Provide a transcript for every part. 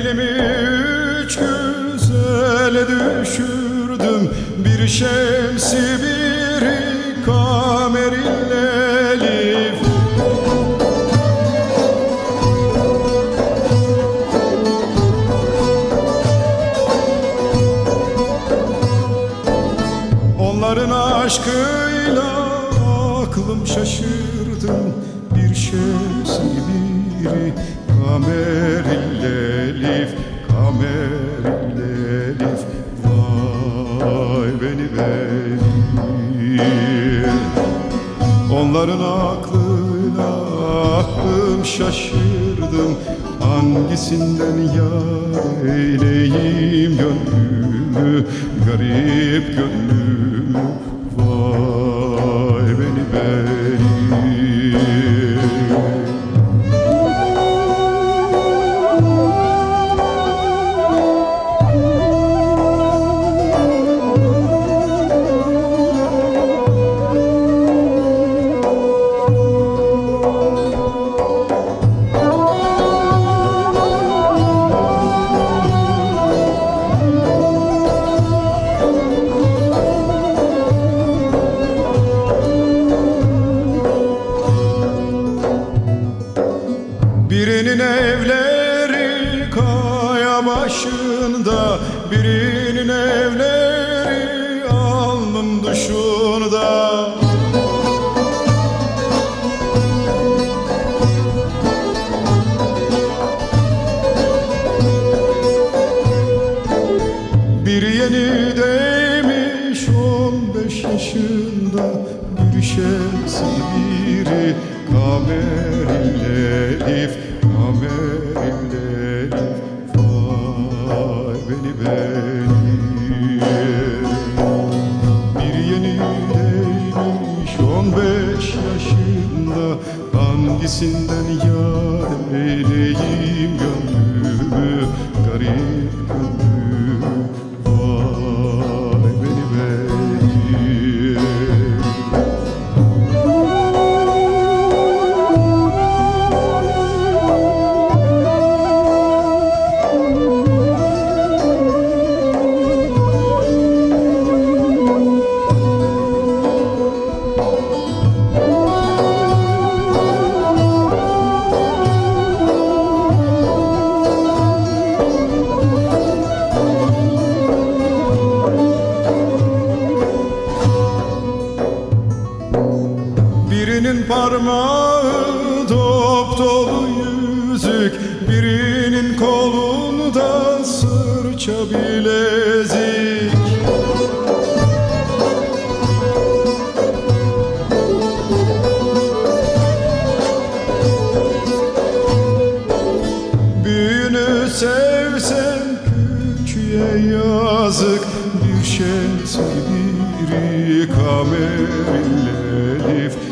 Eylemi üç güzele düşürdüm. Bir şemsi bir kamerin elif. Onların aşkıyla aklım şaşırdım Bir şemsi biri kamer Elif kamer Elif. Vay beni beni Onların aklıyla aklım şaşırdım. Hangisinden yar eyleyim gönlümü Garip gönlümü Birinin evleri kaya başında Birinin evleri alnım duşunda beş yaşında Bir şemsi biri kamer Elif Kamer Elif. Vay beni beni. Bir yeni demiş on beş yaşında Hangisinden yar eyleyim gönlümü? Garip parmağı top dolu yüzük Birinin kolunda sırça bilezik Büyünü sevsem küçüğe yazık Bir şemsi biri kamer Elif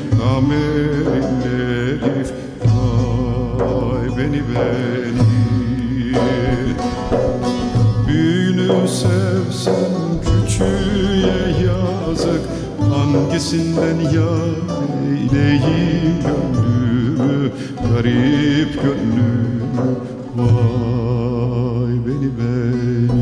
Elif Vay beni beni. Büyünü sevsem küçüğe yazık Hangisinden yar eyleyim gönlümü Garip gönlümü Vay beni beni